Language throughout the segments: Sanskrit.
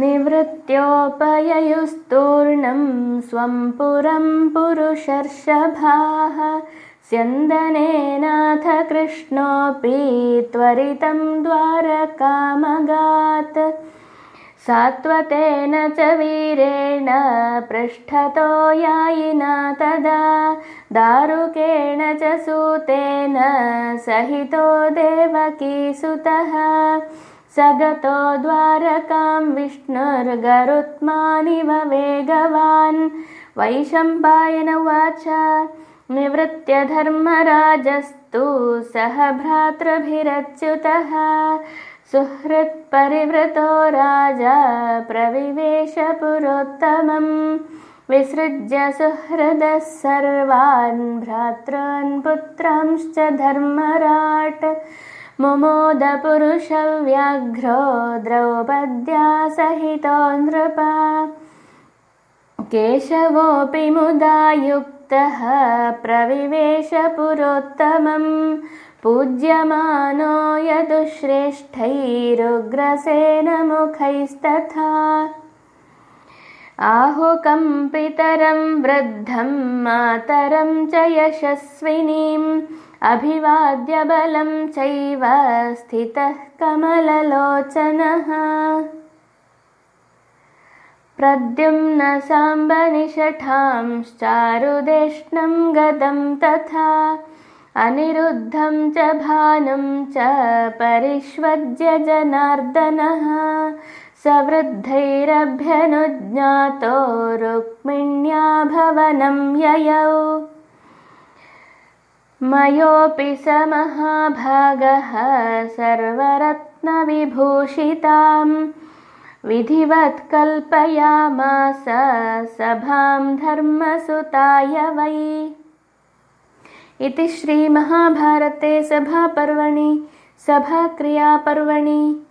निवृत्त्योपययुस्तूर्णं स्वं पुरं पुरुषर्षभाः। स्यन्दनेनाथ कृष्णोऽपि त्वरितं द्वारकामगात्। सात्वतेन च वीरेण पृष्ठतो यायिना तदा। दारुकेण च सूतेन सहितो देवकीसुतः स गतो द्वारकां विष्णुर्गरुत्मानिव वेगवान्। वैशम्पायन उवाच निवृत्य धर्मराजस्तु सह भ्रातृभिरच्युतः। सुहृत्परिवृतो राजा प्रविवेशपुरोत्तमम् विसृज्य सुहृदः सर्वान् भ्रातॄन् पुत्रांश्च धर्मराट् मुमोदपुरुषव्याघ्रो द्रौपद्या सहितो नृपा केशवोऽपि मुदा युक्तः प्रविवेशपुरोत्तमम्। पूज्यमानो यदुश्रेष्ठैरुग्रसेन मुखैस्तथा आहुकं पितरं वृद्धं मातरं च यशस्विनीम् अभिवाद्य बलं चैव स्थितः कमललोचनः। प्रद्युम्न साम्बनिषठांश्चारुदेष्णं गतं तथा अनिरुद्धं च भानुं च परिष्वज्य जनार्दनः सवृद्धैरभ्यनुज्ञातो रुक्मिण्या भवनं ययौ। मयोऽपि स महाभागः सर्वरत्नविभूषिताम् विधिवत् कल्पयामास सभां धर्मसुताय वै। इति श्रीमहाभारते सभापर्वणि सभाक्रियापर्वणि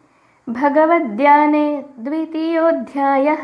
भगवद्याने द्वितीयोऽध्यायः